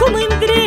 cum îndrăgostește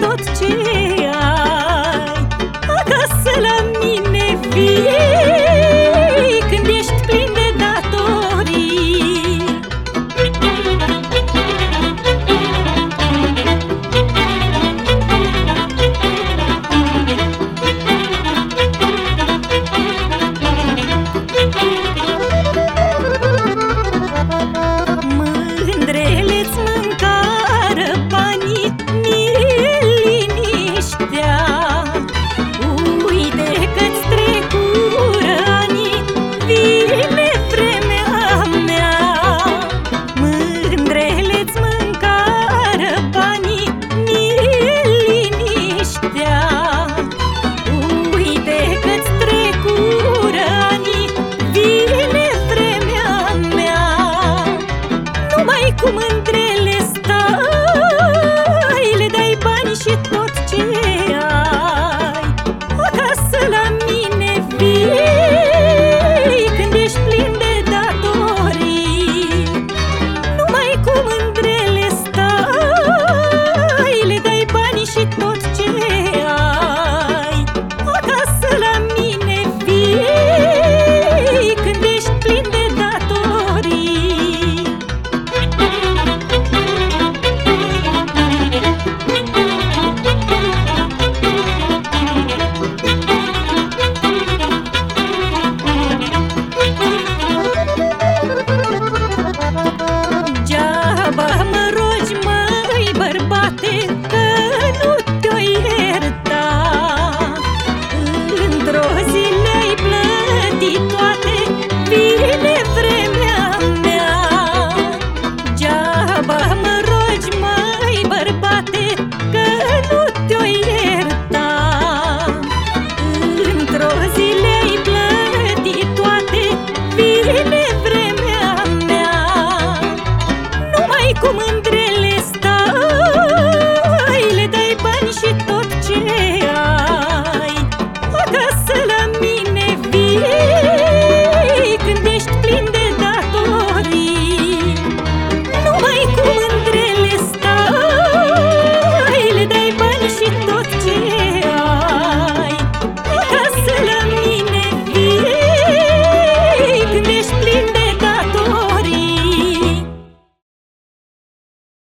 土地